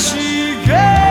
是缘。